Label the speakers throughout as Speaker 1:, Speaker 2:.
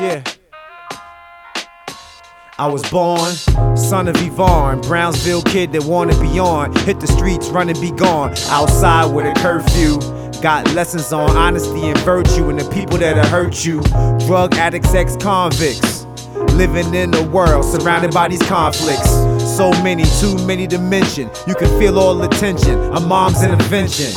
Speaker 1: Yeah. I was born, son of Yvonne, Brownsville kid that wanna be on. Hit the streets, run and be gone. Outside with a curfew. Got lessons on honesty and virtue and the people that have hurt you. Drug addicts, ex convicts. Living in a world surrounded by these conflicts. So many, too many to mention. You can feel all the tension. A mom's intervention.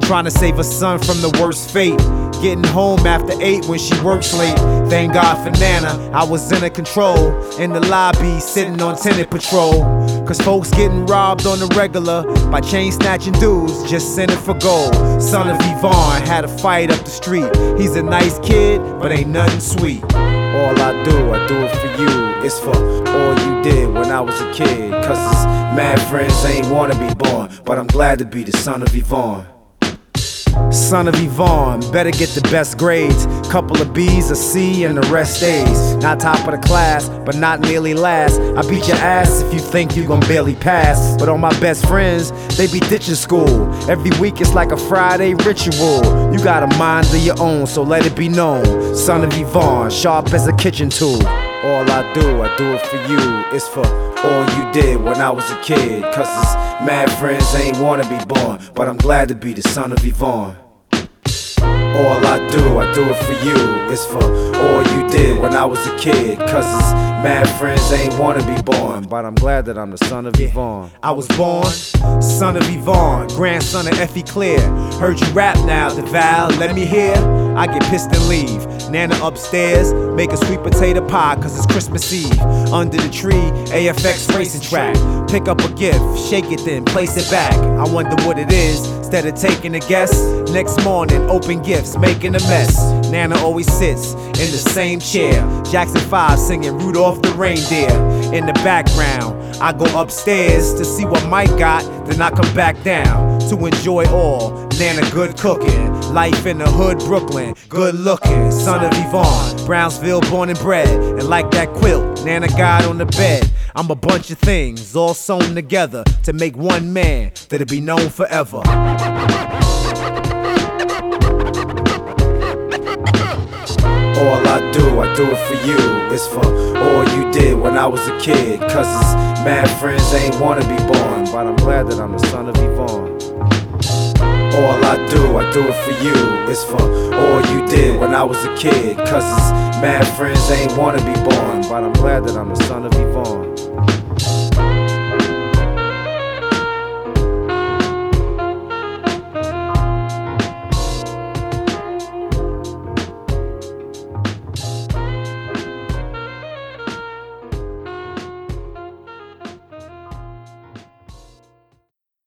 Speaker 1: Trying to save a son from the worst fate. Getting home after 8 when she works late. Thank God for Nana, I was in her control. In the lobby, sitting on tenant patrol. Cause folks getting robbed on the regular by chain snatching dudes just sending for gold. Son of Yvonne had a fight up the street. He's a nice kid, but ain't nothing sweet. All I do, I do it for you. It's for all you did when I was a kid. Cause mad friends ain't wanna be born. But I'm glad to be the son of Yvonne. Son of Yvonne, better get the best grades. Couple of B's, a C, and the rest A's. Not top of the class, but not nearly last. I beat your ass if you think you gon' barely pass. But all my best friends, they be ditching school. Every week it's like a Friday ritual. You got a mind of your own, so let it be known. Son of Yvonne, sharp as a kitchen tool. All I do, I do it for you. It's for all you did when I was a kid. Cause his mad friends ain't wanna be born. But I'm glad to be the son of Yvonne. All I do, I do it for you. It's for all you when I was a kid. Cause his mad friends ain't wanna be born. But I'm glad that I'm the son of Yvonne. I was born, son of Yvonne, grandson of Effie Clear. Heard you rap now, Duval, let me hear. I get pissed and leave. Nana upstairs, make a sweet potato pie cause it's Christmas Eve. Under the tree, AFX racing track. Pick up a gift, shake it then place it back. I wonder what it is. Instead of taking a guess, next morning, open gifts, making a mess. Nana always sits in the same chair. Jackson 5 singing Rudolph the Reindeer. In the background, I go upstairs to see what Mike got, then I come back down to enjoy all. Nana good cooking, life in the hood, Brooklyn, good looking. Son of Yvonne, Brownsville born and bred. And like that quilt, Nana got on the bed. I'm a bunch of things all sewn together to make one man that'll be known forever. All I do, I do it for you. It's for all you did when I was a kid. Cause his mad friends ain't wanna be born. But I'm glad that I'm the son of Yvonne. All I do, I do it for you. It's for all you did when I was a kid. Cause his mad friends ain't wanna be born. But I'm glad that I'm the son of Yvonne.